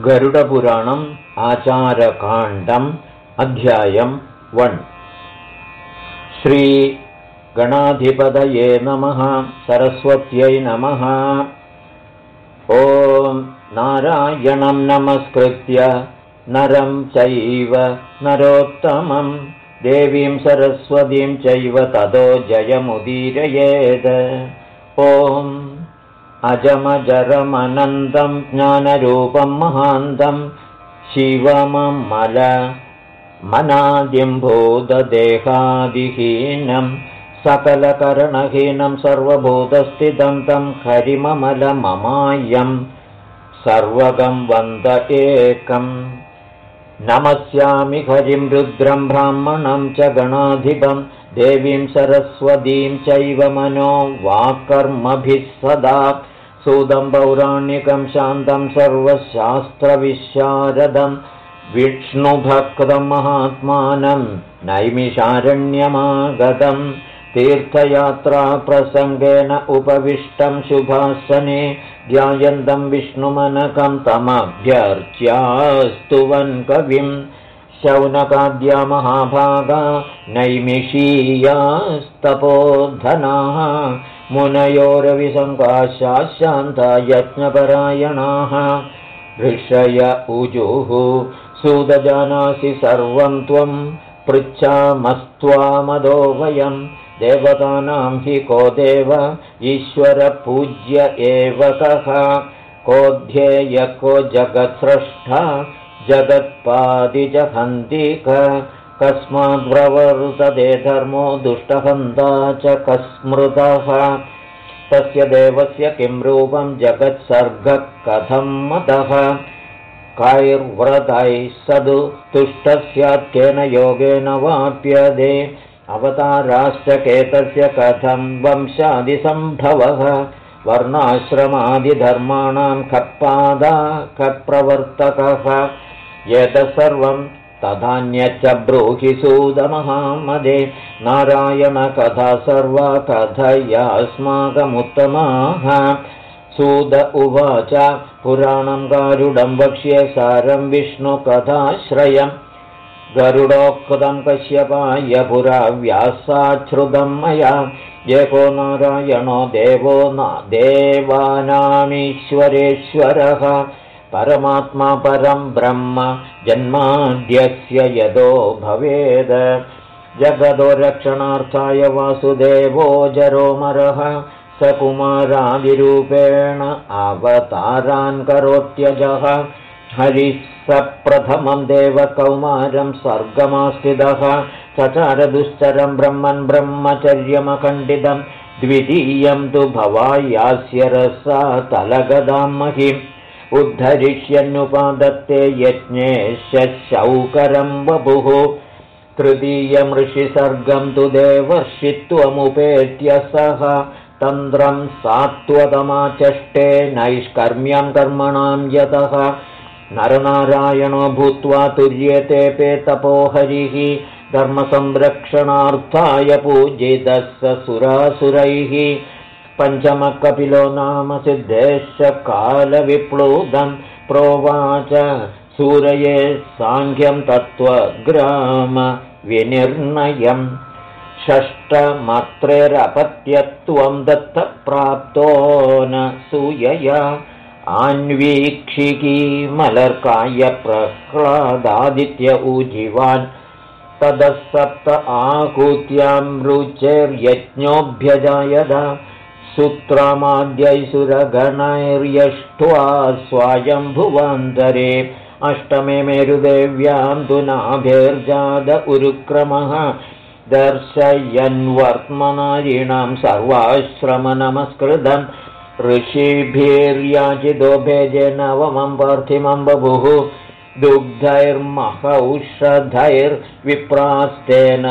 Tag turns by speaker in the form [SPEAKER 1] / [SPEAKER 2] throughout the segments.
[SPEAKER 1] गरुडपुराणम् आचारकाण्डम् अध्यायम् वन्। श्रीगणाधिपतये नमः सरस्वत्यै नमः। ॐ नारायणं नमस्कृत्य नरं चैव नरोत्तमं। देवीं सरस्वतीं चैव ततो जयमुदीरयेत्। ॐ अजमजरमनन्दं ज्ञानरूपं महान्तं शिवममल मनादिम्भूतदेहादिहीनं सकलकरणहीनं सर्वभूतस्थितं तं हरिममलममायं सर्वगं वन्द एकम् नमस्यामि हरिं रुद्रं ब्राह्मणं च गणाधिपं देवीं सरस्वतीं चैव मनो वाक्कर्मभिः सदा सुदं पौराणिकं शान्तं सर्वशास्त्रविशारदं विष्णुभक्तमहात्मानं नैमिषारण्यमागतं तीर्थयात्राप्रसङ्गेन उपविष्टं शुभासने ध्यायन्तं विष्णुमनकं तमभ्यर्च्यास्तुवन् कविम् शौनकाद्या महाभागा नैमिषीयास्तपोधनाः मुनयोरविसङ्काशा शान्ता यज्ञपरायणाः ऋषय उजुः सुदजानासि सर्वं त्वं पृच्छामस्त्वामदो वयं। देवतानां हि को देव ईश्वरपूज्य एव कः। कोऽध्येय को जगत्स्रष्टा जगत्पादिजहन्तिक कस्माद्व्रवर्तते धर्मो दुष्टहन्ता च कस्मृतः। तस्य देवस्य किं रूपं जगत्सर्गः कथं मतः कैर्व्रतैः सदु तुष्टस्यात्येन योगेन वाप्यते। अवताराश्च केतस्य कथं वंशादिसम्भवः। वर्णाश्रमादिधर्माणां खप्पादा खप्रवर्तकः एतत्सर्वं तथान्यच्च ब्रूहि सूदमहामदे। नारायणकथा सर्वा कथयास्माकमुत्तमाः सूद उवाच पुराणं गारुडं वक्ष्ये सारं विष्णुकथाश्रयम् गरुडोक्तं कश्यपाय पुरा व्यासाच्छ्रुतं मया। एको नारायणो देवो न देवानामीश्वरेश्वरः परमात्मा परं ब्रह्म जन्माद्यस्य यदो भवेद। जगदो रक्षणार्थाय वासुदेवो जरोमरः स कुमारादिरूपेण अवतारान् करोत्यजः। हरिः स प्रथमं देवकौमारं सर्गमास्थितः सचारदुश्चरं ब्रह्मन् ब्रह्मचर्यमखण्डितं। द्वितीयं तु भवायास्य रसा तलगदां महिम् उद्धरिष्यन्नुपादत्ते यज्ञे शौकरं वपुः तृतीयमृषिसर्गं तु देवर्षित्वमुपेत्य सः तन्त्रं सात्वतमाचष्टे नैष्कर्म्यं कर्मणां यतः नरनारायणो भूत्वा तुर्येतेऽपे तपोहरिः धर्मसंरक्षणार्थाय पूजितः स सुरासुरैः पञ्चमकपिलो नाम कालविप्लुदं प्रोवाच सूरये साङ्ख्यं तत्त्वग्रामविनिर्णयम् षष्टमात्रेरपत्यत्वं दत्तप्राप्तो न सूयया आन्वीक्षिकी मलर्काय प्रह्लादादित्य ऊजिवान् ततः सप्त आहूत्यां रुचेर्यज्ञोऽभ्यजायद सुत्रामाद्यैसुरगणैर्यष्ट्वा स्वायम्भुवान्तरे अष्टमे मेरुदेव्यां तु नाभेर्जाद उरुक्रमः दर्शयन्वर्त्मनारीणां सर्वाश्रमनमस्कृतं ऋषिभिर्याचितो भेजे नवमं पार्थिमं बभुः दुग्धैर्महौषधैर्विप्रास्तेन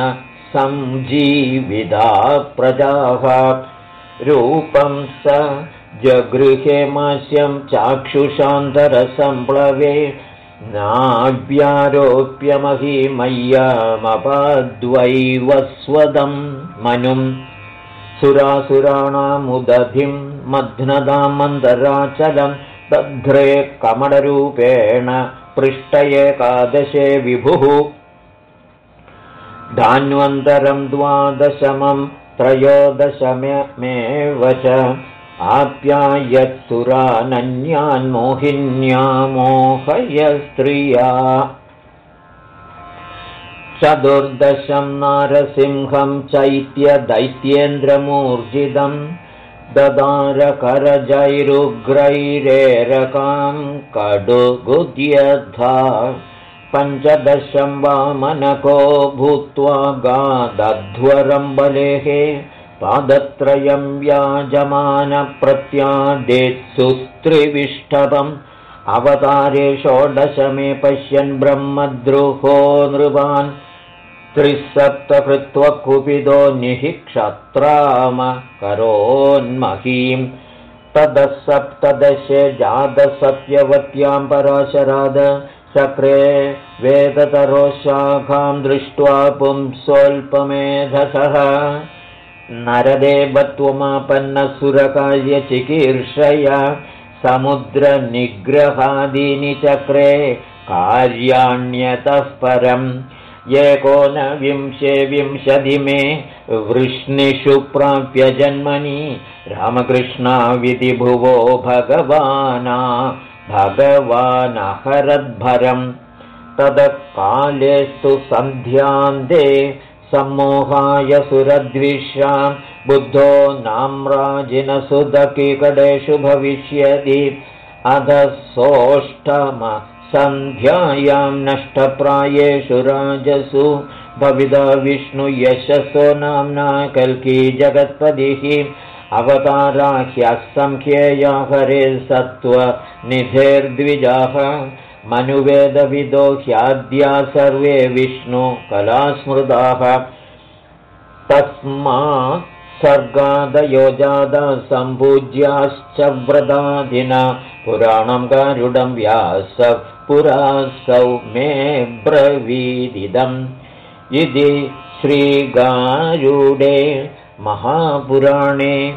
[SPEAKER 1] सञ्जीविदा प्रजाः रूपं स जगृहेमास्यं चाक्षुषान्तरसम्प्लवे नाव्यारोप्यमहीमय्यामपद्वैवस्वदं मनुं सुरासुराणामुदधिं मध्नदां मन्दराचलं दध्रे कमलरूपेण एकादशे विभुः धान्वन्तरं द्वादशमं त्रयोदशमेव च आप्यायत्सुरानन्यान्मोहिन्या मोहय स्त्रिया चतुर्दशं नारसिंहं चैत्यदैत्येन्द्रमूर्जितम् ददारकरजैरुग्रैरेरकां कडुगुद्यथा पञ्चदशं वामनको भूत्वा गादध्वरं बलेः पादत्रयं व्याजमानप्रत्यादेत्सुस्त्रिविष्टवम् अवतारे षोडशमे पश्यन् ब्रह्मद्रुहो नृवान्। त्रिसप्तकृत्वकुपिदो निः क्षत्रामकरोन्महीम् ततः सप्तदशे जातसत्यवत्यां पराशराद चक्रे वेदतरोशाखां दृष्ट्वा पुंस्वल्पमेधसः नरदेवत्वमापन्नसुरकार्यचिकीर्षया समुद्रनिग्रहादीनि चक्रे कार्याण्यतः परम्। एकोनविंशे विंशतिमे वृष्णिषु प्राप्य जन्मनि। रामकृष्णाविधि भुवो भगवाना भगवानहरद्भरम् तदकालेस्तु सन्ध्यान्ते सम्मोहाय सुरद्विषां बुद्धो नाम्राजिनसुदकीकडेषु भविष्यति। अध सोऽष्टमसन्ध्यायां नष्टप्रायेषु राजसु। भविदा विष्णुयशसो नाम्ना कल्की जगत्पदिः अवताराह्यसङ्ख्येया हरे सत्त्वनिधेर्द्विजाः मनुवेदविदो ह्याद्या सर्वे विष्णुकलास्मृताः तस्मात् सर्गादयोजादसम्पूज्याश्च व्रतादिना पुराणं गारुडं व्यासः पुरासौ मे ब्रवीदिदम्। इति श्रीगारुडे महापुराणे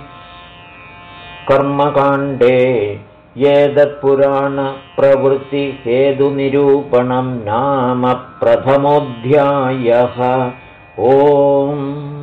[SPEAKER 1] कर्मकाण्डे एतत्पुराणप्रवृत्तिहेतुनिरूपणं नाम प्रथमोऽध्यायः। ओम्